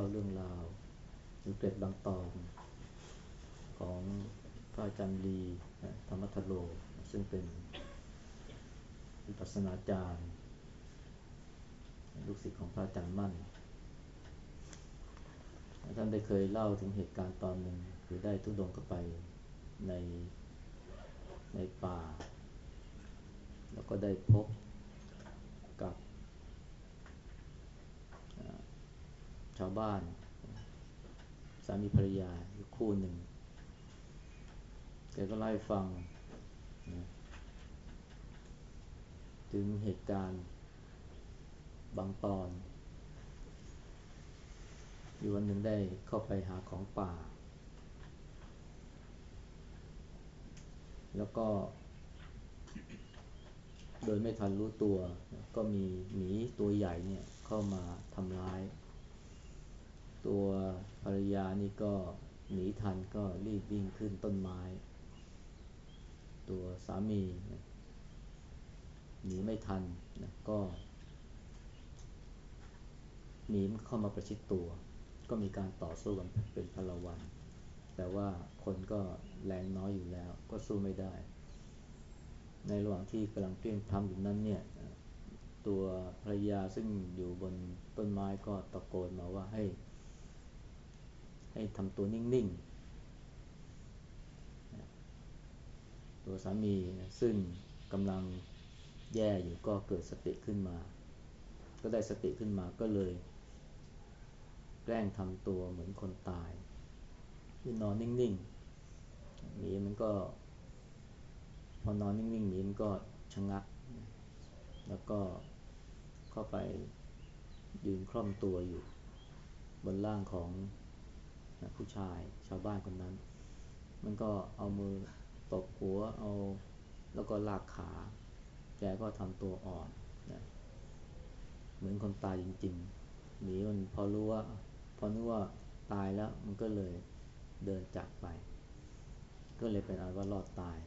ล่าเรื่องราวหรือเกร็ดบางตอนของพระอาจารย์ลีธรรมทโล ซึ่งเป็นวิปัสนาจารย์ ลูกศิษย์ของพระอาจารย์มั่น ท่านได้เคยเล่าถึงเหตุการณ์ตอนหนึ่งคือได้ทุดงเข้าไปในในป่า แล้วก็ได้พบ ชาวบ้าน สามีภรรยาอยู่คู่หนึ่งแกก็ไล่ฟังนะถึงเหตุการณ์บางตอน อยู่วันหนึ่งได้เข้าไปหาของป่า แล้วก็ โดยไม่ทันรู้ตัว ก็มีหมีตัวใหญ่เนี่ยเข้ามาทำร้าย ตัวภรรยานี่ก็หนีทันก็รีบวิ่งขึ้นต้นไม้ ตัวสามีหนีไม่ทันนะก็หนีเข้ามาประชิดตัว ก็มีการต่อสู้กันเป็นพลวัน แต่ว่าคนก็แรงน้อยอยู่แล้ว ก็สู้ไม่ได้ ในระหว่างที่กำลังเปลี่ยนทำอยู่นั้นเนี่ยตัวภรรยาซึ่งอยู่บนต้นไม้ก็ตะโกนมาว่าให้ ให้ทำตัวนิ่งๆ ตัวสามีซึ่งกำลังแย่อยู่ก็เกิดสติขึ้นมา ก็ได้สติขึ้นมาก็เลย แกล้งทำตัวเหมือนคนตายคือนอนนิ่งๆหมีมันก็ พอนอนนิ่งๆหมีมันก็ชะงัก แล้วก็เข้าไปยืนคล่อมตัวอยู่ บนล่างของ ชายชาวบ้านคนนั้น มันก็เอามือตบหัวเอาแล้วก็ลากขา แกก็ทำตัวอ่อนนะเหมือนคนตายจริงๆหนีมันพอรู้ว่าพอนึกว่าตายแล้วมันก็เลยเดินจากไป ก็เลยเป็นอันว่ารอดตาย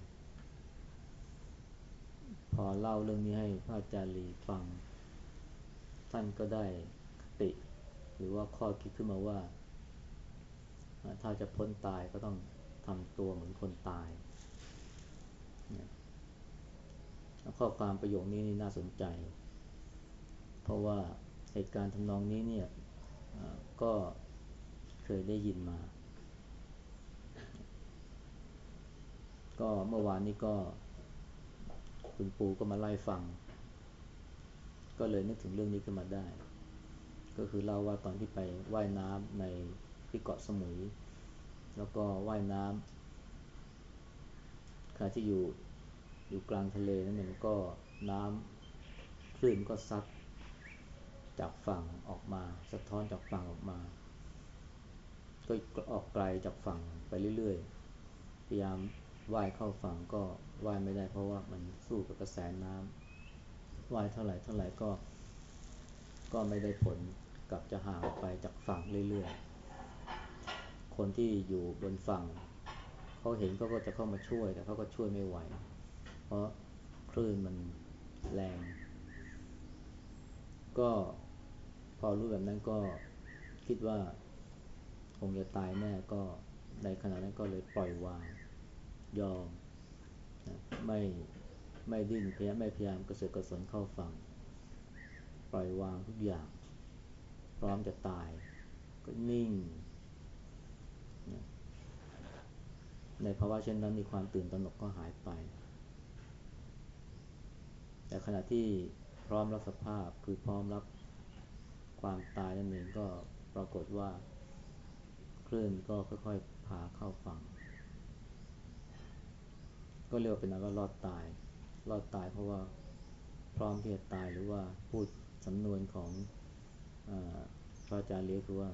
พอเล่าเรื่องนี้ให้พระอาจารย์ลีฟัง ท่านก็ได้คติ หรือว่าข้อคิดขึ้นมาว่า ถ้าจะพ้นตายก็ต้องทำตัวเหมือนคนตายข้อความประโยคนี้นี่น่าสนใจ เพราะว่าเหตุการณ์ทำนองนี้เนี่ยก็เคยได้ยินมา ก็เมื่อวานนี้ก็คุณปูก็มาไล่ฟัง ก็เลยนึกถึงเรื่องนี้ขึ้นมาได้ ก็คือเล่าว่าตอนที่ไปไว่ายน้ำใน ที่เกาะสมุย แล้วก็ว่ายน้ำขณะที่อยู่อยู่กลางทะเลนั่นเองก็น้ำคลื่นก็ซัดจากฝั่งออกมา สะท้อนจากฝั่งออกมา ก็ออกไกลจากฝั่งไปเรื่อยๆ พยายามว่ายเข้าฝั่งก็ว่ายไม่ได้เพราะว่ามันสู้กับกระแสน้ำว่ายเท่าไหร่เท่าไหร่ก็ ก็ไม่ได้ผลกลับจะห่างออกไปจากฝั่งเรื่อยๆ คนที่อยู่บนฝั่งเขาเห็นเขาก็จะเข้ามาช่วยแต่เขาก็ช่วยไม่ไหว เพราะคลื่นมันแรง ก็พอรู้แบบนั้นก็คิดว่าคงจะตายแน่ก็ในขณะนั้นก็เลยปล่อยวางยอมไม่ไม่ดิ้นพยายามไม่พยายามกระเสือกกระสนเข้าฝั่งปล่อยวางทุกอย่าง พร้อมจะตายก็นิ่ง ในภาวะเช่นนั้นมีความตื่นตระหนกก็หายไป แต่ขณะที่พร้อมรับสภาพคือพร้อมรับความตายนั่นเองก็ปรากฏว่า คลื่นก็ค่อยๆพาเข้าฝั่ง ก็เรียกเป็นนั้นว่ารอดตาย รอดตายเพราะว่าพร้อมที่จะตายหรือว่าพูดสำนวนของอพระอาจารย์เรียคือว่า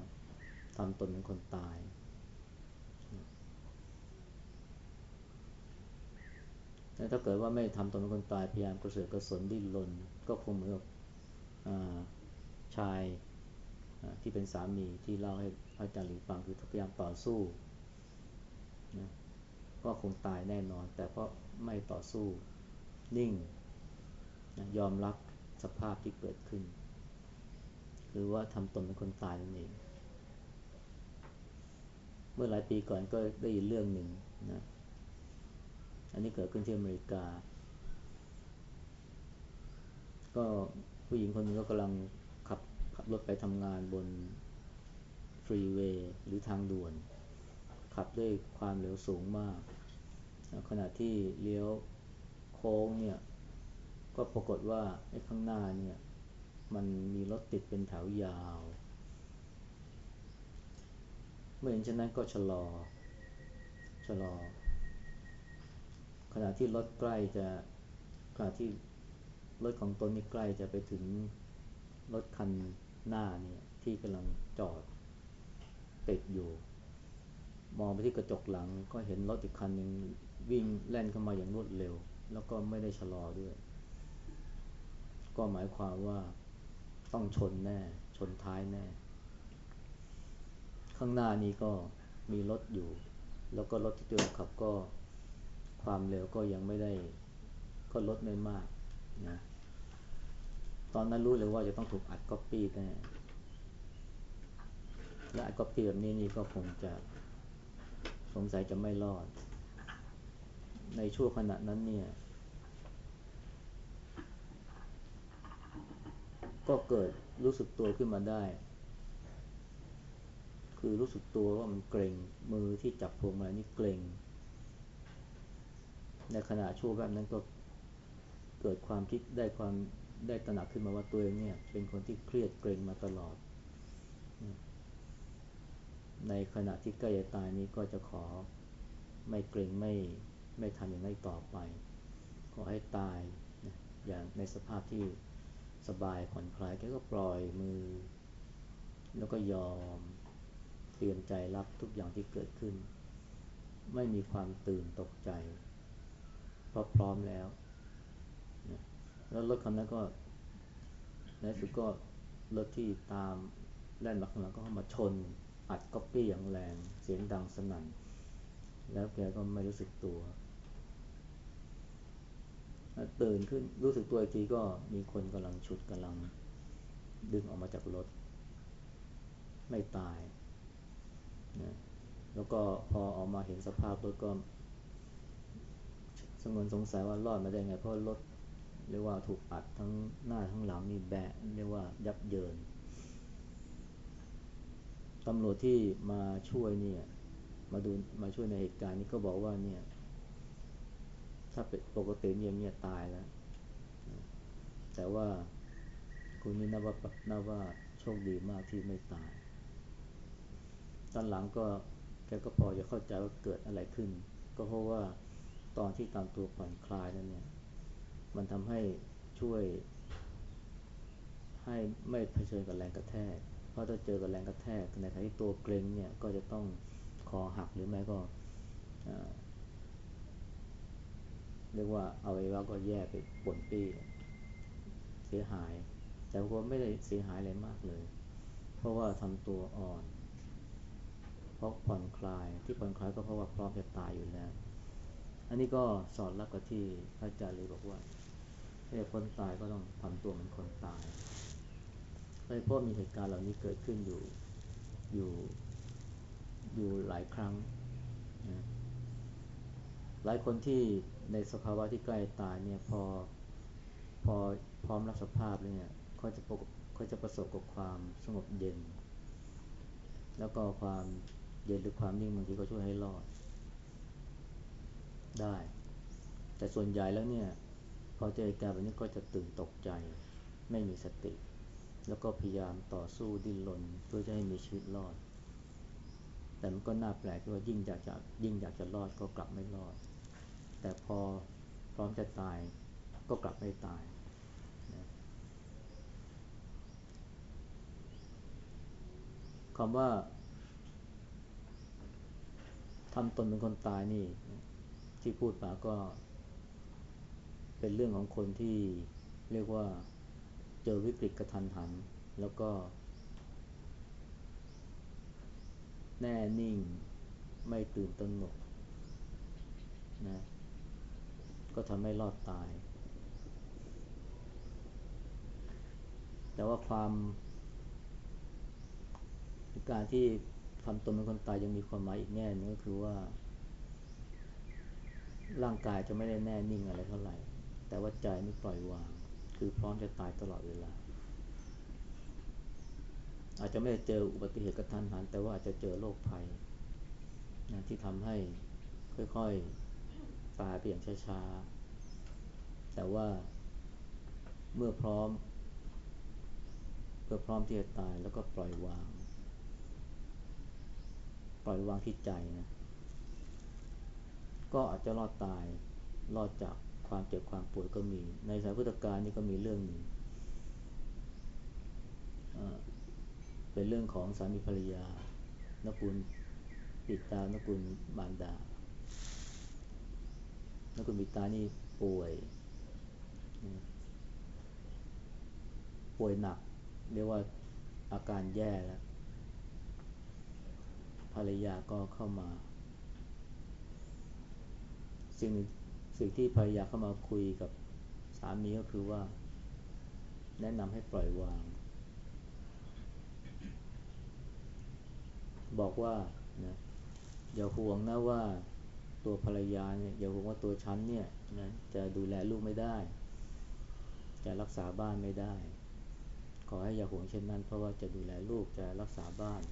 ทำตนเป็นคนตาย ถ้าเกิดว่าไม่ทำตนเป็นคนตายพยายามกระเสือกกระสนดิ้นรนก็คงเหมือนกับชายที่เป็นสามีที่เล่าให้พระอาจารย์หลีฟังคือพยายามต่อสู้นะก็คงตายแน่นอน แต่เพราะไม่ต่อสู้นิ่งนะยอมรับสภาพที่เกิดขึ้น หรือว่าทำตนเป็นคนตายนั่นเอง เมื่อหลายปีก่อนก็ได้ยินเรื่องหนึ่งนะ อันนี้เกิดขึ้นที่อเมริกา ก็ผู้หญิงคนนึงก็กำลังขับขับรถไปทำงานบนฟรีเวย์หรือทางด่วน ขับด้วยความเร็วสูงมาก ขณะที่เลี้ยวโค้งเนี่ย ก็ปรากฏว่าไอ้ข้างหน้าเนี่ย มันมีรถติดเป็นแถวยาว เมื่อเห็นเช่นนั้นก็ชะลอชะลอ ขณะที่รถใกล้จะขณะที่รถของตนนี่ใกล้จะไปถึงรถคันหน้าเนี่ยที่กำลังจอดติดอยู่ มองไปที่กระจกหลังก็เห็นรถอีกคันหนึ่งวิ่งแล่นเข้ามาอย่างรวดเร็ว แล้วก็ไม่ได้ชะลอด้วย ก็หมายความว่าต้องชนแน่ ชนท้ายแน่ ข้างหน้านี้ก็มีรถอยู่ แล้วก็รถที่ตัวขับก็ ความเร็วก็ยังไม่ได้ก็ลดไม่มากนะตอนนั้นรู้เลยว่าจะต้องถูกอัดก๊อปปี้แน่และอัดก๊อปปี้แบบนี้นี่ก็คงจะสงสัยจะไม่รอด ในช่วงขณะนั้นเนี่ย ก็เกิดรู้สึกตัวขึ้นมาได้ คือรู้สึกตัวว่ามันเกรงมือที่จับพวงมาลัยนี่เกรง ในขณะชั่วแบบนั้นก็เกิดความคิดได้ความได้ตระหนักขึ้นมาว่าตัวเองเนี่ย เป็นคนที่เครียดเกรงมาตลอด ในขณะที่ใกล้จะตายนี้ก็จะขอไม่เกรงไม่ไม่ทำอย่างนั้นต่อไป ขอให้ตายอย่างในสภาพที่สบายผ่อนคลายแกก็ปล่อยมือ แล้วก็ยอมเตรียมใจรับทุกอย่างที่เกิดขึ้น ไม่มีความตื่นตกใจ เพราะพร้อมแล้ว แล้วรถคันนั้นก็ในสุดก็รถที่ตามแล่นมาข้างหลังก็เข้ามาชน อัดก๊อปปี้อย่างแรงเสียงดังสนั่น แล้วแกก็ไม่รู้สึกตัวตื่นขึ้นรู้สึกตัวอีกทีก็มีคนกำลังฉุดกำลังดึงออกมาจากรถ ไม่ตายนะแล้วก็พอออกมาเห็นสภาพรถก็ สงวนสงสัยว่ารอดมาได้ไงเพราะรถเรียกว่าถูกอัดทั้งหน้าทั้งหลังนี่แบะเรียกว่ายับเยินตำรวจที่มาช่วยเนี่ยมาดูมาช่วยในเหตุการณ์นี้ก็บอกว่าเนี่ย ถ้าเป็นปกติเนี่ยเนี่ยตายแล้ว แต่ว่าคุณนี่นับว่านับว่าโชคดีมากที่ไม่ตาย ตอนหลังก็แกก็พอจะเข้าใจว่าเกิดอะไรขึ้น ก็เพราะว่า ตอนที่ตามตัวผ่อนคลายนั้นเนี่ย มันทำให้ช่วย ให้ไม่เผชิญกับแรงกระแทก เพราะถ้าเจอกับแรงกระแทกในขณะที่ตัวเกร็งเนี่ยก็จะต้องคอหักหรือไม่ก็เรียกว่าเอาไว้ว่าก็แย่ไปปนปี้เสียหาย แต่ว่าไม่ได้เสียหายอะไรมากเลย เพราะว่าทำตัวอ่อน เพราะผ่อนคลายที่ผ่อนคลายก็เพราะว่าพร้อมจะตายอยู่แล้ว อันนี้ก็สอนรับกับที่พระอาจารย์เลยบอกว่าถ้าคนตายก็ต้องทำตัวเหมือนคนตายเลยเพราะมีเหตุการณ์เหล่านี้เกิดขึ้นอยู่อยู่อยู่หลายครั้งนะหลายคนที่ในสภาวะที่ใกล้ตายเนี่ยพอพอพร้อมรับสภาพเลยเนี่ยเขาจะเขาจะประสบกับความสงบเย็น แล้วก็ความเย็นหรือความนิ่งบางทีก็ช่วยให้รอด ได้ แต่ส่วนใหญ่แล้วเนี่ย พอเจอเหตุการณ์แบบนี้ก็จะตื่นตกใจ ไม่มีสติ แล้วก็พยายามต่อสู้ดิ้นรนเพื่อจะให้มีชีวิตรอด แต่มันก็น่าแปลกที่ว่ายิ่งอยากจะยิ่งอยากจะรอดก็กลับไม่รอด แต่พอพร้อมจะตายก็กลับไม่ตายนะคำว่าทำตนเป็นคนตายนี่ ที่พูดมาก็ เป็นเรื่องของคนที่เรียกว่าเจอวิกฤตกระทันหัน แล้วก็ แน่นิ่งไม่ตื่นตระหนกนะก็ทำให้รอดตาย แต่ว่าความการที่ทำตนเป็นคนตายยังมีความหมายอีกแง่นึงก็คือว่า ร่างกายจะไม่ได้แน่นิ่งอะไรเท่าไหร่ แต่ว่าใจนี่ปล่อยวาง คือพร้อมจะตายตลอดเวลา อาจจะไม่ได้เจออุบัติเหตุกระทันหัน แต่ว่าอาจจะเจอโรคภัยนะที่ทำให้ค่อยๆตายไปอย่างช้าๆ แต่ว่าเมื่อพร้อมเพื่อพร้อมที่จะตายแล้วก็ปล่อยวาง ปล่อยวางที่ใจนะ ก็อาจจะรอดตายรอดจากความเจ็บความปวดก็มี ในสายพุทธกาลนี่ก็มีเรื่องหนึ่งเป็นเรื่องของสามีภรรยานกุลปิตานกุลมารดานกุลปิตานี่ป่วย ป่วยหนัก เรียกว่าอาการแย่แล้วภรรยาก็เข้ามา สิ่งสิ่งที่ภรรยาเข้ามาคุยกับสามีก็คือว่า แนะนำให้ปล่อยวาง บอกว่านะอย่าห่วงนะว่าตัวภรรยาเนี่ยอย่าห่วงว่าตัวฉันเนี่ยนะจะดูแลลูกไม่ได้ จะรักษาบ้านไม่ได้ ขอให้อย่าห่วงเช่นนั้น เพราะว่าจะดูแลลูกจะรักษาบ้าน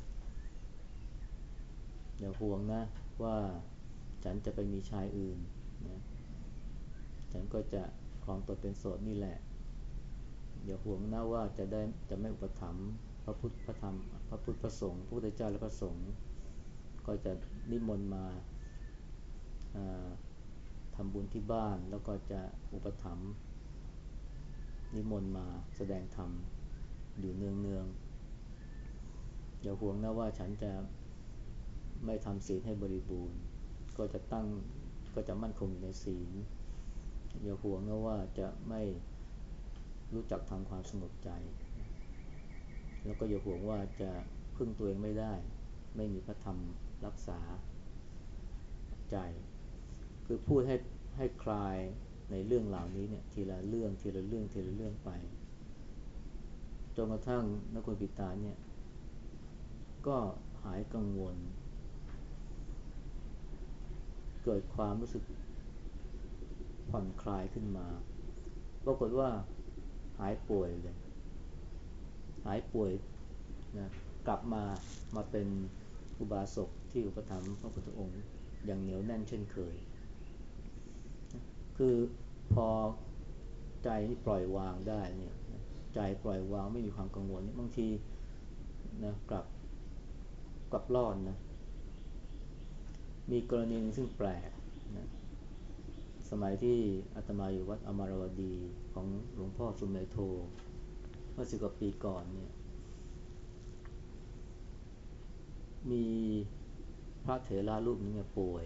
อย่าห่วงนะว่าฉันจะไปมีชายอื่น นะฉันก็จะครองตนเป็นโสดนี่แหละ อย่าห่วงนะว่าจะได้จะไม่อุปถัมภ์พระพุทธพระธรรม พระพุทธพระสงฆ์พระพุทธเจ้าและพระสงฆ์ก็จะนิมนต์มาทำบุญที่บ้านแล้วก็จะอุปถัมภ์นิมนต์มาแสดงธรรมอยู่เนืองเนืองอย่าห่วงนะว่าฉันจะไม่ทำศีลให้บริบูรณ์ ก็จะตั้ง ก็จะมั่นคงในศีลอย่าห่วงนะว่าจะไม่รู้จักทำความสงบใจ แล้วก็อย่าห่วงว่าจะพึ่งตัวเองไม่ได้ ไม่มีพระธรรมรักษาใจ คือพูดให้ให้คลายในเรื่องเหล่านี้เนี่ยทีละเรื่องทีละเรื่องทีละเรื่องไปจนกระทั่งนักคุปิตาเนี่ยก็หายกังวล เกิดความรู้สึกผ่อนคลายขึ้นมา ปรากฏว่าหายป่วยเลย หายป่วยนะกลับมามาเป็นอุบาสกที่อุปถัมภ์พระพุทธองค์อย่างเหนียวแน่นเช่นเคย คือพอใจปล่อยวางได้เนี่ยใจปล่อยวางไม่มีความกังวลบางทีนะกลับกลับรอดนะ มีกรณีนึงซึ่งแปลกนะสมัยที่อาตมาอยู่วัดอมารวดีของหลวงพ่อสุมเมโทมื่อสิบกว่าปีก่อนเนี่ย มีพระเถระรูปนึงเนี่ยป่วย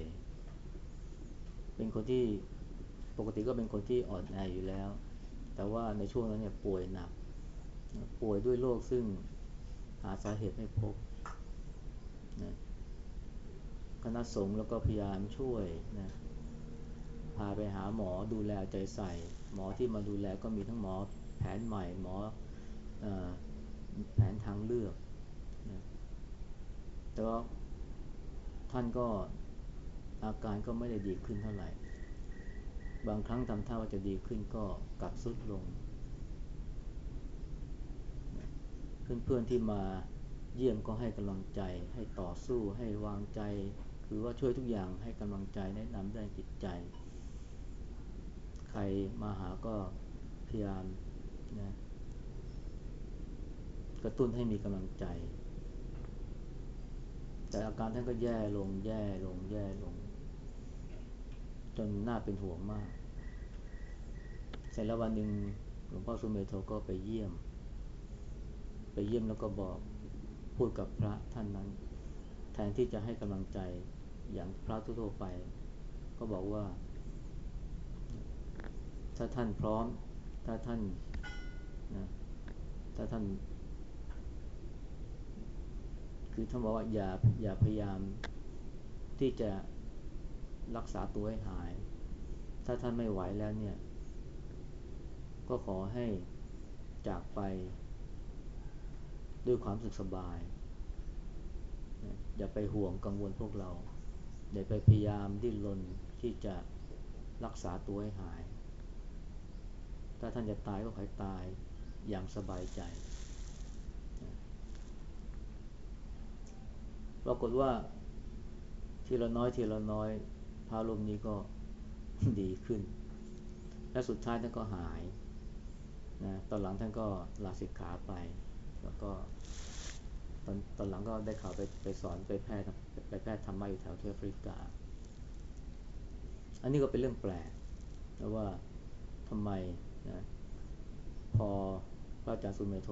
เป็นคนที่ปกติก็เป็นคนที่อ่อนแออยู่แล้ว แต่ว่าในช่วงนั้นเนี่ยป่วยหนัก ป่วยด้วยโรคซึ่งหาสาเหตุไม่พบนะ คณะสงฆ์แล้วก็พยายามช่วยนะพาไปหาหมอดูแลใจใส่ หมอที่มาดูแลก็มีทั้งหมอแผนใหม่หมอแผนทางเลือกนะแต่ว่าท่านก็อาการก็ไม่ได้ดีขึ้นเท่าไหร่ บางครั้งทำท่าว่าจะดีขึ้นก็กลับสุดลง เพื่อนๆที่มาเยี่ยมก็ให้กำลังใจให้ต่อสู้ให้วางใจ คือว่าช่วยทุกอย่างให้กำลังใจแนะนำด้านจิตใจ ใครมาหาก็พยายามนะกระตุ้นให้มีกำลังใจ แต่อาการท่านก็แย่ลงแย่ลงแย่ลง จนน่าเป็นห่วงมาก เสร็จแล้ววันหนึ่งหลวงพ่อสุเมโทก็ไปเยี่ยม ไปเยี่ยมแล้วก็บอกพูดกับพระท่านนั้น แทนที่จะให้กำลังใจ อย่างพระทั่วไป ก็บอกว่า ถ้าท่านพร้อม ถ้าท่านนะถ้าท่าน คือท่านบอกว่าอย่าอย่าพยายามที่จะรักษาตัวให้หาย ถ้าท่านไม่ไหวแล้วเนี่ย ก็ขอให้จากไปด้วยความสุขสบาย อย่าไปห่วงกังวลพวกเรา อย่าไปพยายามดิ้นรนที่จะรักษาตัวให้หาย ถ้าท่านจะตายก็ขอให้ตายอย่างสบายใจ ปรากฏว่าทีละน้อยทีละน้อยพระลมนี้ก็ดีขึ้น และสุดท้ายท่านก็หายนะตอนหลังท่านก็ลาสิกขาไป แล้วก็ ตอนตอนหลังก็ได้ข่าวไปไปสอนไปแพทย์ไปแพทย์ธรรมะอยู่แถวที่แอฟริกา อันนี้ก็เป็นเรื่องแปลกนะว่าทำไมนะพอพระอาจารย์สุเมโท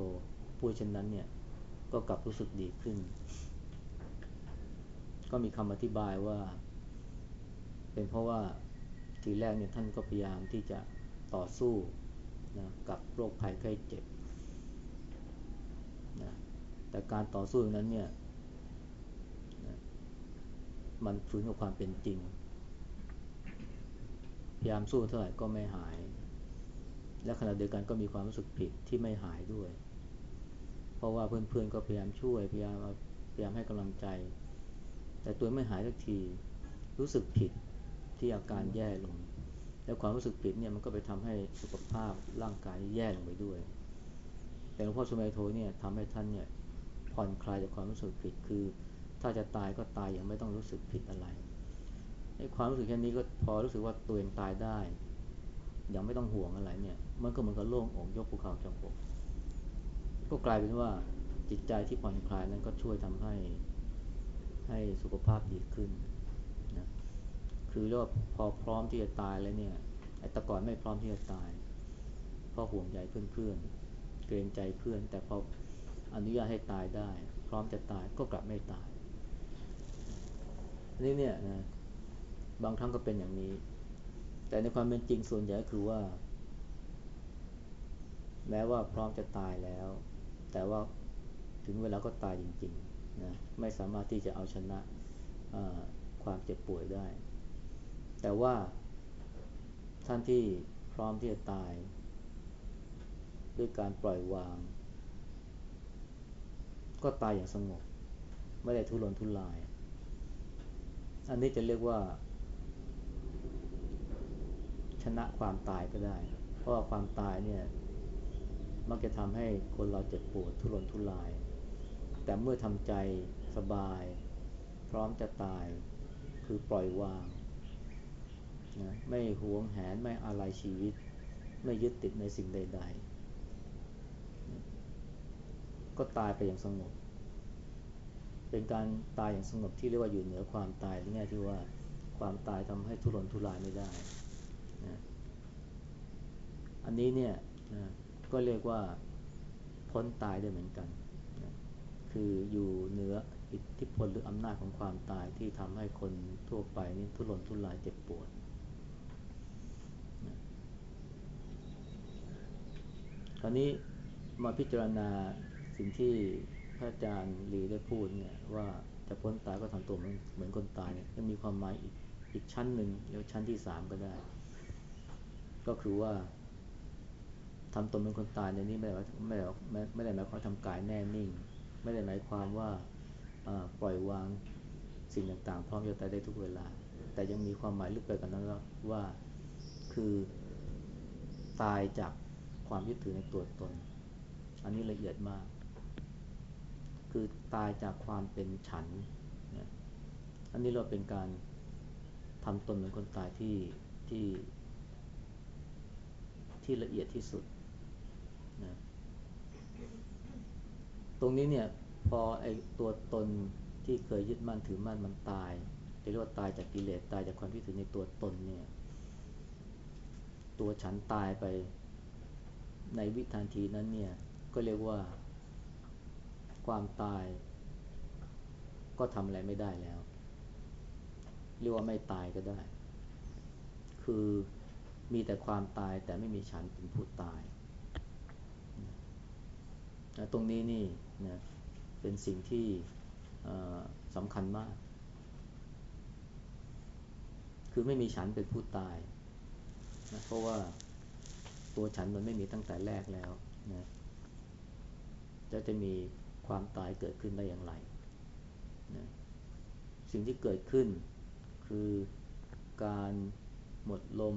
พูดเช่นนั้นเนี่ยก็กลับรู้สึกดีขึ้น ก็มีคำอธิบายว่า เป็นเพราะว่าทีแรกเนี่ยท่านก็พยายามที่จะต่อสู้นะกับโรคภัยไข้เจ็บนะ แต่การต่อสู้นั้นเนี่ยมันฝืนกับความเป็นจริง พยายามสู้เท่าไหร่ก็ไม่หาย และขณะเดียวกันก็มีความรู้สึกผิดที่ไม่หายด้วย เพราะว่าเพื่อนๆก็พยายามช่วย พยายามพยายามให้กำลังใจ แต่ตัวไม่หายสักที รู้สึกผิดที่อาการแย่ลง และความรู้สึกผิดเนี่ยมันก็ไปทำให้สุขภาพร่างกายแย่ลงไปด้วย แต่หลวงพ่อสมัยโทเนี่ยทำให้ท่านเนี่ย ผ่อนคลายจากความรู้สึกผิด คือ ถ้าจะตายก็ตายอย่างไม่ต้องรู้สึกผิดอะไรไอ้ความรู้สึกแค่นี้ก็พอรู้สึกว่าตัวเองตายได้อย่างไม่ต้องห่วงอะไรเนี่ย มันก็เหมือนกับโล่งอกยกภูเขาจากอกก็กลายเป็นว่าจิตใจที่ผ่อนคลายนั้นก็ช่วยทำให้ให้สุขภาพดีขึ้นนะคือเรียกว่าพอพร้อมที่จะตายแล้วเนี่ยไอ้ตะก่อนไม่พร้อมที่จะตายเพราะห่วงใยเพื่อนๆเกรงใจเพื่อน แต่พอ อนุญาตให้ตายได้ พร้อมจะตายก็กลับไม่ตายนี่เนี่ยนะบางครั้งก็เป็นอย่างนี้ แต่ในความเป็นจริงส่วนใหญ่คือว่า แม้ว่าพร้อมจะตายแล้ว แต่ว่าถึงเวลาก็ตายจริงๆนะไม่สามารถที่จะเอาชนะความเจ็บป่วยได้ แต่ว่าท่านที่พร้อมที่จะตาย ด้วยการปล่อยวาง ก็ตายอย่างสงบ ไม่ได้ทุรนทุราย อันนี้จะเรียกว่า ชนะความตายก็ได้ เพราะความตายเนี่ย มักจะทำให้คนเราเจ็บปวดทุรนทุราย แต่เมื่อทำใจสบาย พร้อมจะตายคือปล่อยวางนะไม่หวงแหนไม่อะไรชีวิต ไม่ยึดติดในสิ่งใด ๆ ก็ตายไปอย่างสงบ เป็นการตายอย่างสงบที่เรียกว่าอยู่เหนือความตายในแง่ที่ว่าความตายทำให้ทุรนทุรายไม่ได้นะอันนี้เนี่ยนะก็เรียกว่าพ้นตายได้เหมือนกันนะคืออยู่เหนืออิทธิพลหรืออำนาจของความตายที่ทำให้คนทั่วไปนี่ทุรนทุรายเจ็บปวดคราวนี้มาพิจารณา สิ่งที่พระอาจารย์ลีได้พูดเนี่ยว่าจะพ้นตายก็ทำตัวเหมือนเหมือนคนตายเนี่ยมีความหมายอีกอีกชั้นหนึ่งหรือชั้นที่สามก็ได้ ก็คือว่าทำตัวเป็นคนตายในนี้ไม่ได้ไม่ได้ไม่ได้หมายความทำกายแน่นิ่ง ไม่ได้หมายความว่าปล่อยวางสิ่งต่างๆ พร้อมจะตายได้ทุกเวลา แต่ยังมีความหมายลึกไปกว่านั้นว่าคือตายจากความยึดถือในตัวตน อันนี้ละเอียดมาก คือตายจากความเป็นฉันนะอันนี้เราเป็นการทำตนเหมือนคนตายที่ที่ที่ละเอียดที่สุดนะตรงนี้เนี่ยพอไอตัวตนที่เคยยึดมั่นถือมั่นมันตายเรียกว่าตายจากกิเลสตายจากความยึดถือในตัวตนเนี่ย ตัวฉันตายไปในวิธานทีนั้นเนี่ย ก็เรียกว่า ความตาย ก็ทำอะไรไม่ได้แล้ว เรียกว่าไม่ตายก็ได้ คือมีแต่ความตายแต่ไม่มีฉันเป็นผู้ตายนะตรงนี้นี่นะเป็นสิ่งที่สำคัญมาก คือไม่มีฉันเป็นผู้ตายนะเพราะว่าตัวฉันมันไม่มีตั้งแต่แรกแล้วนะจะจะมี ความตายเกิดขึ้นได้อย่างไรนะสิ่งที่เกิดขึ้นคือการหมดลม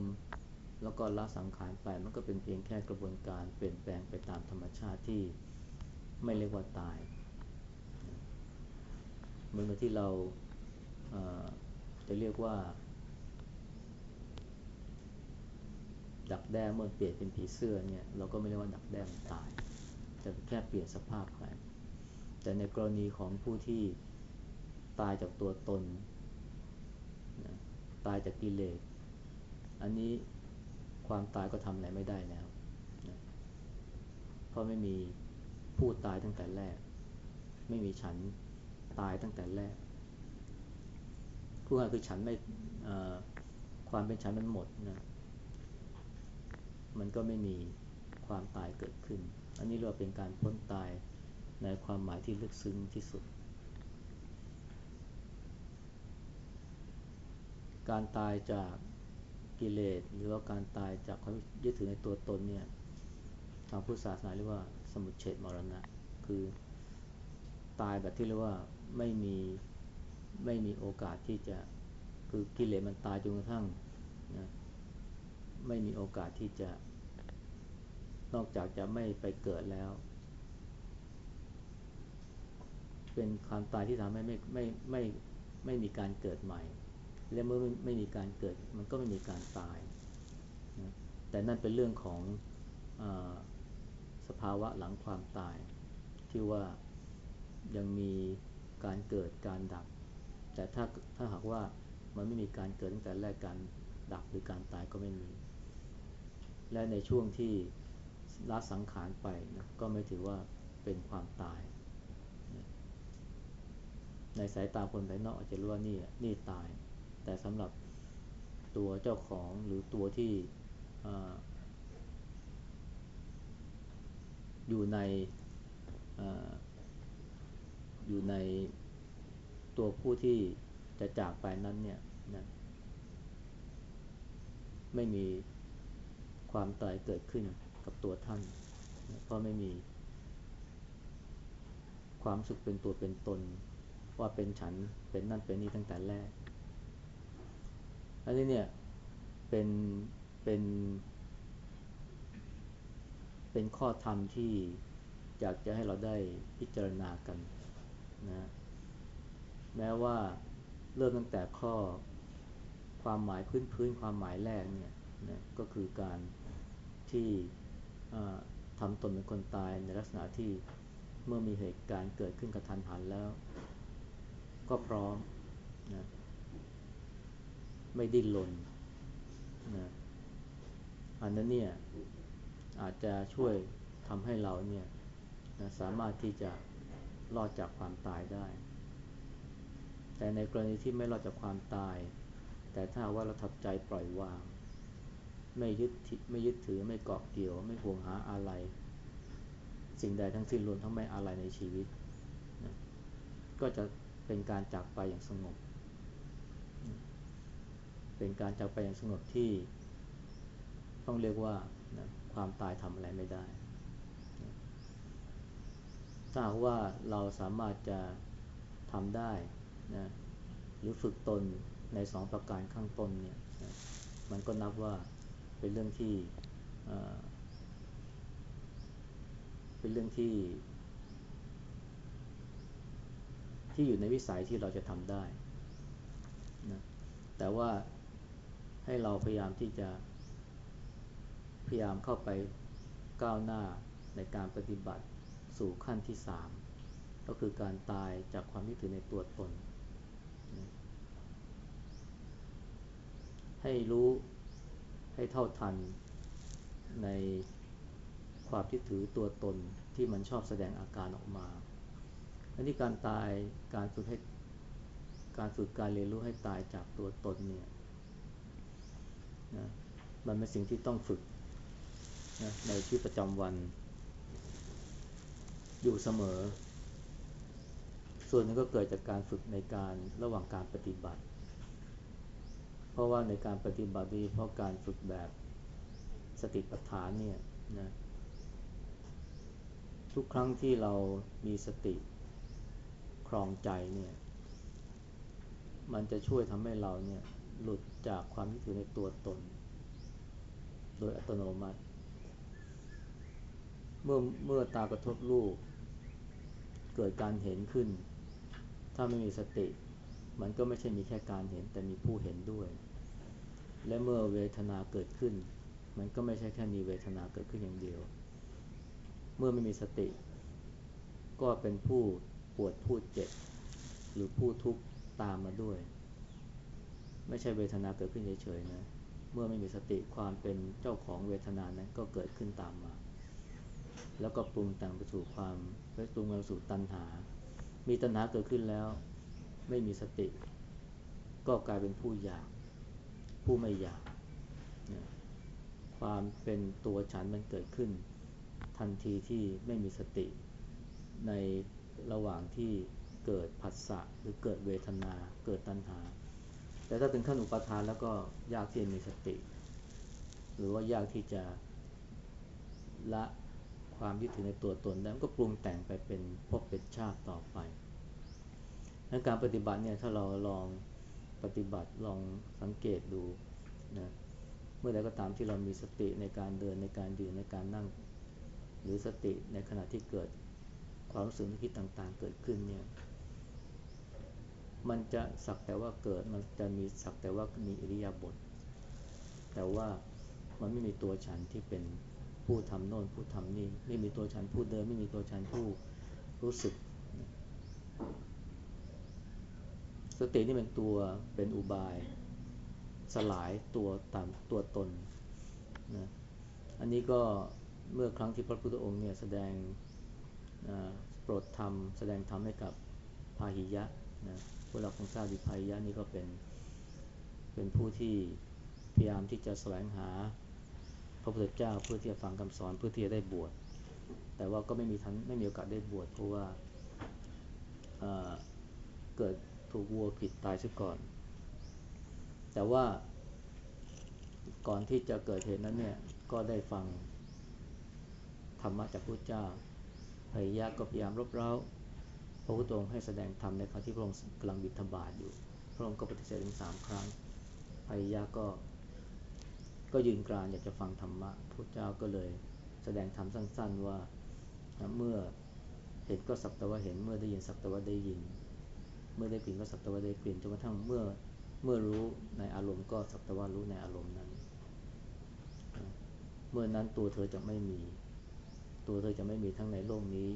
แล้วก็ละสังขารไปมันก็เป็นเพียงแค่กระบวนการเปลี่ยนแปลงไปตามธรรมชาติที่ไม่เรียกว่าตาย เหมือนกับที่เราจะเรียกว่า ดักแด้เมื่อเปลี่ยนเป็นผีเสื้อเนี่ยเราก็ไม่เรียกว่าดักแด้มันตาย แต่แค่เปลี่ยนสภาพไป แต่ในกรณีของผู้ที่ตายจากตัวตนนะตายจากกิเลส อันนี้ความตายก็ทำอะไรไม่ได้แล้วนะเพราะไม่มีผู้ตายตั้งแต่แรก ไม่มีฉันตายตั้งแต่แรกผู้ง่ายคือฉันไม่ความเป็นฉันมันหมดนะมันก็ไม่มีความตายเกิดขึ้น อันนี้เราเป็นการพ้นตาย ในความหมายที่ลึกซึ้งที่สุด การตายจากกิเลสหรือว่าการตายจากความยึดถือในตัวตนเนี่ยทางพุทธศาสนาเรียกว่าสมุทเฉดมรณะ คือตายแบบที่เรียกว่าไม่มีไม่มีโอกาสที่จะคือกิเลสมันตายจนกระทั่งนะไม่มีโอกาสที่จะ นอกจากจะไม่ไปเกิดแล้ว เป็นความตายที่ทำให้ไม่ไม่ไม่ไม่มีการเกิดใหม่ และเมื่อไม่ไม่มีการเกิดมันก็ไม่มีการตายนะแต่นั่นเป็นเรื่องของอสภาวะหลังความตาย ที่ว่ายังมีการเกิดการดับ แต่ถ้าถ้าหากว่ามันไม่มีการเกิดตั้งแต่แรกการดับหรือการตายก็ไม่มี และในช่วงที่ละสังขารไปนะก็ไม่ถือว่าเป็นความตาย ในสายตาคนภายนอกอาจจะรู้ว่านี่นี่ตาย แต่สำหรับตัวเจ้าของหรือตัวที่อยู่ในอยู่ในตัวผู้ที่จะจากไปนั้นเนี่ยนะไม่มีความตายเกิดขึ้นกับตัวท่าน เพราะไม่มีความสุขเป็นตัวเป็นตน ว่าเป็นฉันเป็นนั่นเป็นนี่ตั้งแต่แรก อันนี้เนี่ยเป็นเป็น เป็นข้อธรรมที่อยากจะให้เราได้พิจารณากันนะแม้ว่าเริ่มตั้งแต่ข้อความหมายพื้นพื้นความหมายแรกเนี่ยนะก็คือการที่ทำตนเป็นคนตายในลักษณะที่เมื่อมีเหตุการณ์เกิดขึ้นกระทันหันแล้ว ก็พร้อมนะไม่ดิ้นรนนะอันนั้นเนี่ยอาจจะช่วยทำให้เราเนี่ยนะสามารถที่จะรอดจากความตายได้ แต่ในกรณีที่ไม่รอดจากความตาย แต่ถ้าว่าเราทับใจปล่อยวาง ไม่ยึดไม่ยึดถือไม่เกาะเกี่ยว ไม่ห่วงหาอะไร สิ่งใดทั้งสิ้นรวมทั้งไม่อะไรในชีวิตนะก็จะ เป็นการจากไปอย่างสงบ เป็นการจากไปอย่างสงบที่ต้องเรียกว่านะความตายทำอะไรไม่ได้ ถ้าว่าเราสามารถจะทำได้นะหรือฝึกตนในสองประการข้างต้นเนี่ยนะมันก็นับว่าเป็นเรื่องที่เป็นเรื่องที่ ที่อยู่ในวิสัยที่เราจะทำได้นะแต่ว่าให้เราพยายามที่จะพยายามเข้าไปก้าวหน้าในการปฏิบัติสู่ขั้นที่สามก็คือการตายจากความยึดถือในตัวตน ให้รู้ให้เท่าทันในความยึดถือตัวตนที่มันชอบแสดงอาการออกมา อันนี้การตายการฝึกให้การฝึกการเรียนรู้ให้ตายจากตัวตนเนี่ยนะมันเป็นสิ่งที่ต้องฝึกนะในชีวิตประจำวัน อยู่เสมอ ส่วนนึงก็เกิดจากการฝึกในการระหว่างการปฏิบัติ เพราะว่าในการปฏิบัติดีเพราะการฝึกแบบสติปัฏฐานเนี่ยนะทุกครั้งที่เรามีสติ รองใจเนี่ยมันจะช่วยทำให้เราเนี่ยหลุดจากความยึดถือในตัวตน โดยอัตโนมัติ เมื่อเมื่อตากระทบรูปเกิดการเห็นขึ้น ถ้าไม่มีสติ มันก็ไม่ใช่มีแค่การเห็นแต่มีผู้เห็นด้วย และเมื่อเวทนาเกิดขึ้น มันก็ไม่ใช่แค่มีเวทนาเกิดขึ้นอย่างเดียว เมื่อไม่มีสติ ก็เป็นผู้ ปวดผู้เจ็บ หรือผู้ทุกข์ตามมาด้วย ไม่ใช่เวทนาเกิดขึ้นเฉยๆนะ เมื่อไม่มีสติความเป็นเจ้าของเวทนานั้นก็เกิดขึ้นตามมา แล้วก็ปรุงแต่งไปสู่ความไปปรุงไปสู่ตัณหา มีตัณหาเกิดขึ้นแล้ว ไม่มีสติ ก็กลายเป็นผู้อยาก ผู้ไม่อยาก ความเป็นตัวฉันมันเกิดขึ้น ทันทีที่ไม่มีสติใน ระหว่างที่เกิดผัสสะหรือเกิดเวทนา เกิดตัณหา แต่ถ้าถึงขั้นอุปทานแล้วก็ยากที่จะมีสติ หรือว่ายากที่จะละความยึดถือในตัวตนแล้วก็ปรุงแต่งไปเป็นพบเป็นชาติต่อไปในการปฏิบัติเนี่ยถ้าเราลองปฏิบัติลองสังเกตดูนะเมื่อใดก็ตามที่เรามีสติในการเดินในการยืนในการนั่ง หรือสติในขณะที่เกิด ความรู้สึกนึกคิดต่างๆ เกิดขึ้นเนี่ย มันจะสักแต่ว่าเกิด มันจะมีสักแต่ว่ามีอิริยาบถ แต่ว่ามันไม่มีตัวฉันที่เป็นผู้ทำโน่นผู้ทำนี่ ไม่มีตัวฉันผู้เดิน ไม่มีตัวฉันผู้รู้สึก สตินี่เป็นตัวเป็นอุบาย สลายตัวตามตัวตนนะ อันนี้ก็เมื่อครั้งที่พระพุทธองค์เนี่ยแสดง โปรดธรรมแสดงธรรมให้กับพาหิยะนะพวกเราคงทราบดีพาหิยะนี่ก็เป็น เป็นผู้ที่พยายามที่จะแสวงหาพระพุทธเจ้าเพื่อที่จะฟังคำสอนเพื่อที่จะได้บวช แต่ว่าก็ไม่มีทันไม่มีโอกาสได้บวชเพราะว่าเกิดถูกวัวผิดตายซะก่อน แต่ว่าก่อนที่จะเกิดเหตุนั้นเนี่ยก็ได้ฟังธรรมะจากพระเจ้า พยายะก็พยายามรบเร้าพระพุทธองค์ให้แสดงธรรมในขณะที่พระองค์กำลังบิณฑบาตอยู่ พระองค์ก็ปฏิเสธถึงสามครั้งพยายะก็ ก็ยืนกรานอยากจะฟังธรรมะพระเจ้าก็เลยแสดงธรรมสั้น ๆว่าเมื่อเห็นก็สักแต่ว่าเห็นเมื่อได้ยินสักแต่ว่าได้ยิน เมื่อได้กลิ่นก็สักแต่ว่าได้กลิ่นจนกระทั่งเมื่อเมื่อรู้ในอารมณ์ก็สักแต่ว่ารู้ในอารมณ์นั้น เมื่อนั้นตัวเธอจะไม่มี ตัวเธอจะไม่มีทั้งในโลกนี้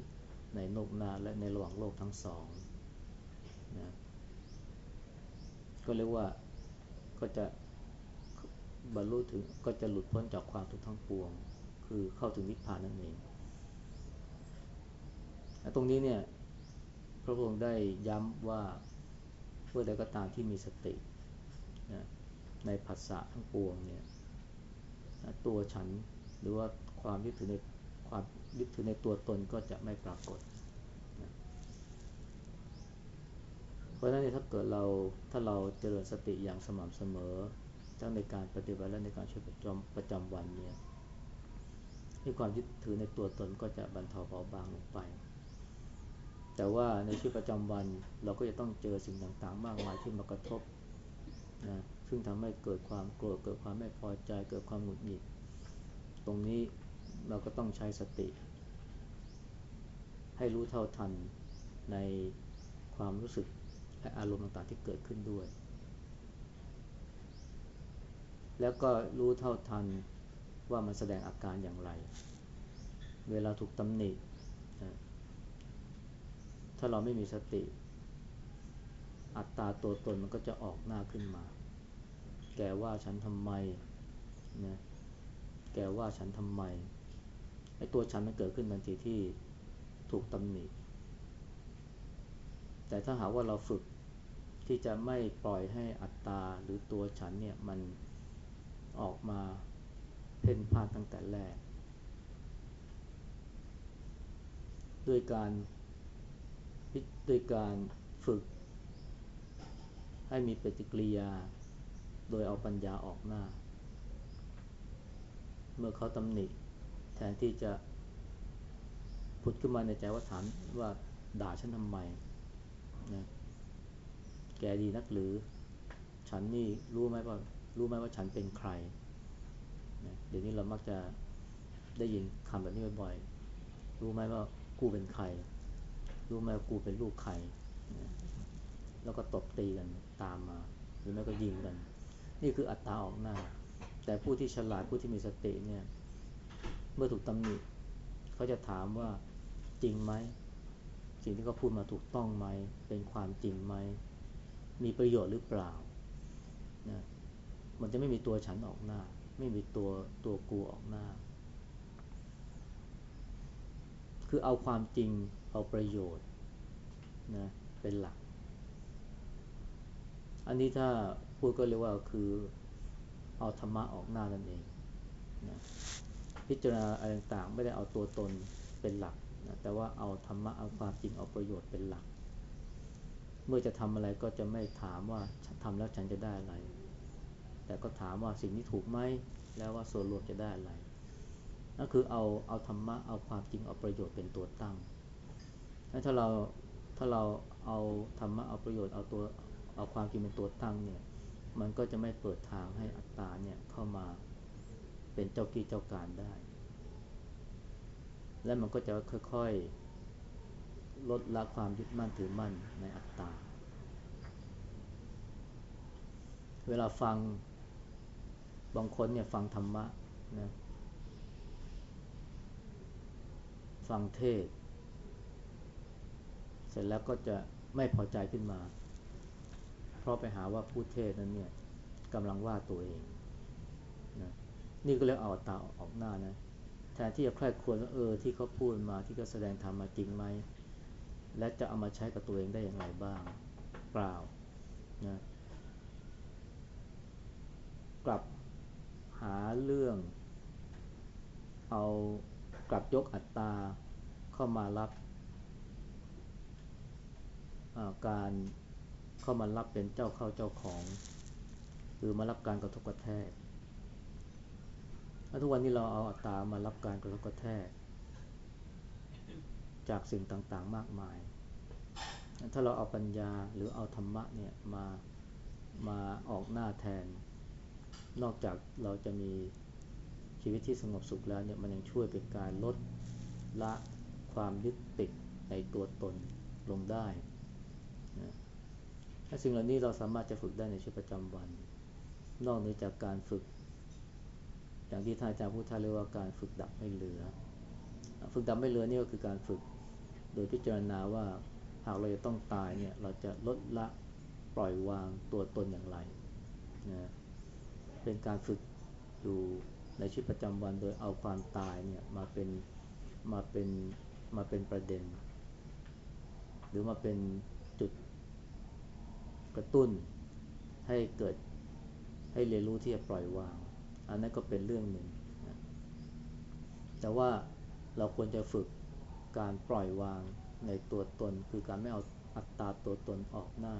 ในโลกหน้าและในระหว่างโลกทั้งสองนะก็เรียกว่าก็จะบรรลุถึงก็จะหลุดพ้นจากความทุกข์ทั้งปวง คือเข้าถึงนิพพานนั่นเองตรงนี้เนี่ยพระองค์ได้ย้ำว่าเพื่อใดก็ตามที่มีสตินะในภาษาทั้งปวงเนี่ยตัวฉันหรือว่าความยึดถือใน ความยึดถือในตัวตนก็จะไม่ปรากฏนะเพราะฉะนั้นถ้าเกิดเราถ้าเราเจริญสติอย่างสม่ำเสมอทั้งในการปฏิบัติและในการช่วยประจำประจำวันเนี่ยที่ความยึดถือในตัวตนก็จะบรรเทาเบาบางลงไป แต่ว่าในชีวิตประจำวันเราก็จะต้องเจอสิ่งต่างๆ มากมายที่มากระทบนะซึ่งทำให้เกิดความโกรธเกิดความไม่พอใจเกิดความหงุดหงิด ตรงนี้ เราก็ต้องใช้สติ ให้รู้เท่าทันในความรู้สึกและอารมณ์ต่างๆที่เกิดขึ้นด้วย แล้วก็รู้เท่าทันว่ามันแสดงอาการอย่างไร เวลาถูกตำหนิ ถ้าเราไม่มีสติ อัตตาตัวตนมันก็จะออกหน้าขึ้นมา แกว่าฉันทำไมนะแกว่าฉันทำไม ไอ้ตัวฉันมันเกิดขึ้นทันทีที่ถูกตำหนิ แต่ถ้าหากว่าเราฝึกที่จะไม่ปล่อยให้อัตตาหรือตัวฉันเนี่ยมันออกมาเพ่นพ่านตั้งแต่แรก ด้วยการด้วยการฝึก ให้มีปฏิกิริยา โดยเอาปัญญาออกหน้า เมื่อเขาตำหนิ แทนที่จะพุดขึ้นมาในใจว่าถามว่าด่าฉันทำไมนะแกดีนักหรือ ฉันนี่รู้ไหมว่ารู้ไหมว่าฉันเป็นใครนะเดี๋ยวนี้เรามักจะได้ยินคำแบบนี้บ่อยๆ รู้ไหมว่ากูเป็นใคร รู้ไหมว่ากูเป็นลูกใครนะแล้วก็ตบตีกันตามมา หรือไม่ก็ยิงกัน นี่คืออัตตาออกหน้า แต่ผู้ที่ฉลาดผู้ที่มีสติเนี่ย เมื่อถูกตำหนิเขาจะถามว่าจริงไหมสิ่งที่เขาพูดมาถูกต้องไหม เป็นความจริงไหม มีประโยชน์หรือเปล่านะมันจะไม่มีตัวฉันออกหน้า ไม่มีตัวตัวกูออกหน้า คือเอาความจริงเอาประโยชน์นะเป็นหลัก อันนี้ถ้าพูดก็เรียกว่าคือเอาธรรมะออกหน้านั่นเองนะ พิจารณาอะไรต่างๆ ไม่ได้เอาตัวตนเป็นหลักนะแต่ว่าเอาธรรมะเอาความจริงเอาประโยชน์เป็นหลัก เมื่อจะทำอะไรก็จะไม่ถามว่าทำแล้วฉันจะได้อะไร แต่ก็ถามว่าสิ่งนี้ถูกไหมแล้วว่าส่วนรวมจะได้อะไรนั่นคือเอาเอาธรรมะเอาความจริงเอาประโยชน์เป็นตัวตั้งถ้าเราถ้าเราเอาธรรมะเอาประโยชน์เอาตัวเอาความจริงเป็นตัวตั้งเนี่ยมันก็จะไม่เปิดทางให้อัตตาเนี่ยเข้ามา เป็นเจ้ากี้เจ้าการได้ และมันก็จะค่อยๆ ลดละความยึดมั่นถือมั่นในอัตตา เวลาฟังบางคนเนี่ยฟังธรรมะนะฟังเทศ เสร็จแล้วก็จะไม่พอใจขึ้นมา เพราะไปหาว่าผู้เทศนั้นเนี่ยกำลังว่าตัวเองนะ นี่ก็เรียกเอาตาออกหน้านะ แทนที่จะใคร่ควรว่าเออที่เขาพูดมาที่เขาแสดงธรรมมาจริงไหม และจะเอามาใช้กับตัวเองได้อย่างไรบ้าง เปล่านะกลับหาเรื่อง เอากลับยกอัตตาเข้ามารับการเข้ามารับเป็นเจ้าเข้าเจ้าของหรือมารับการกระทบกระแทก ทุกวันนี้เราเอาอัตตามารับการกระทบกระแทก จากสิ่งต่างๆมากมาย ถ้าเราเอาปัญญาหรือเอาธรรมะเนี่ยมามาออกหน้าแทน นอกจากเราจะมีชีวิตที่สงบสุขแล้วเนี่ยมันยังช่วยเป็นการลดละความยึดติดในตัวตนลงได้นะถ้าสิ่งเหล่านี้เราสามารถจะฝึกได้ในชีวิตประจำวัน นอกเหนือจากการฝึก อย่างที่ท่านอาจารย์พูดท่าเรียกว่าการฝึกดับไม่เหลือ ฝึกดับไม่เหลือนี่ก็คือการฝึกโดยพิจารณาว่าหากเราจะต้องตายเนี่ยเราจะลดละปล่อยวางตัวตนอย่างไรนะเป็นการฝึกอยู่ในชีวิตประจำวันโดยเอาความตายเนี่ยมาเป็นมาเป็นมาเป็นประเด็น หรือมาเป็นจุดกระตุ้นให้เกิดให้เรียนรู้ที่จะปล่อยวาง อันนั้นก็เป็นเรื่องหนึ่ง แต่ว่าเราควรจะฝึกการปล่อยวางในตัวตน คือการไม่เอาอัตตาตัวตนออกหน้า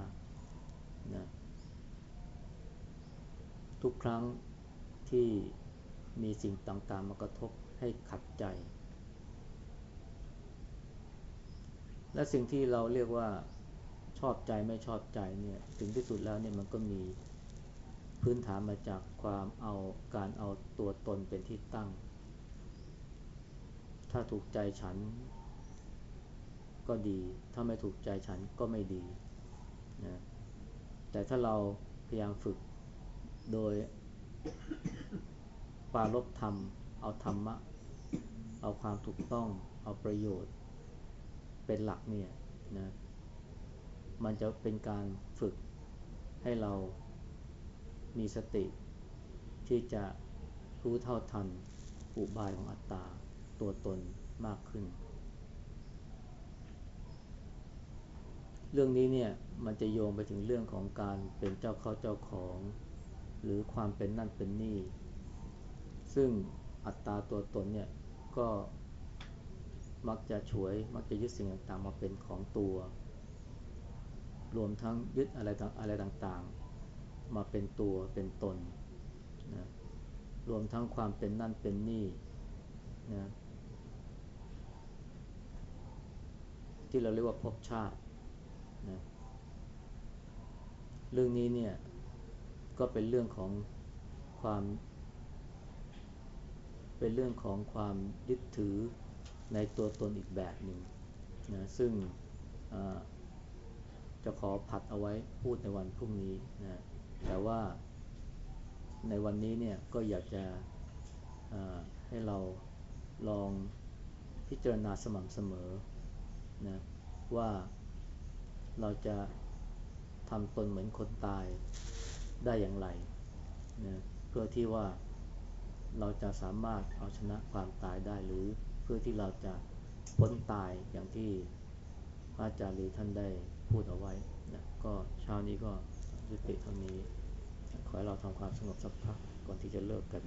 นะทุกครั้งที่มีสิ่งต่างๆมากระทบให้ขัดใจ และสิ่งที่เราเรียกว่าชอบใจไม่ชอบใจเนี่ย ถึงที่สุดแล้วเนี่ยมันก็มี พื้นฐานมาจากความเอาการเอาตัวตนเป็นที่ตั้ง ถ้าถูกใจฉันก็ดี ถ้าไม่ถูกใจฉันก็ไม่ดีนะแต่ถ้าเราพยายามฝึกโดยปารบธรรม เอาธรรมะ เอาความถูกต้อง เอาประโยชน์ เป็นหลักเนี่ยนะ มันจะเป็นการฝึกให้เรา มีสติ ที่จะรู้เท่าทันอุบายของอัตตาตัวตนมากขึ้น เรื่องนี้เนี่ยมันจะโยงไปถึงเรื่องของการเป็นเจ้าเข้าเจ้าของ หรือความเป็นนั่นเป็นนี่ ซึ่งอัตตาตัวตนเนี่ยก็มักจะฉวยมักจะยึดสิ่งต่างๆมาเป็นของตัว รวมทั้งยึดอะไรอะไรต่างๆ มาเป็นตัวเป็นตนนะรวมทั้งความเป็นนั่นเป็นนี่นะที่เราเรียกว่าภพชาตินะเรื่องนี้เนี่ยก็เป็นเรื่องของความ เป็นเรื่องของความยึดถือในตัวตนอีกแบบหนึ่งนะซึ่งจะขอผัดเอาไว้พูดในวันพรุ่งนี้นะ แต่ว่าในวันนี้เนี่ยก็อยากจะให้เราลองพิจารณาสม่ำเสมอนะว่าเราจะทำตนเหมือนคนตายได้อย่างไรนะเพื่อที่ว่าเราจะสามารถเอาชนะความตายได้หรือเพื่อที่เราจะพ้นตายอย่างที่พระอาจารย์ลีท่านได้พูดเอาไว้นะก็เช้านี้ก็ ยุติเท่านี้ ขอให้เราทำความสงบสักพักก่อนที่จะเลิกกัน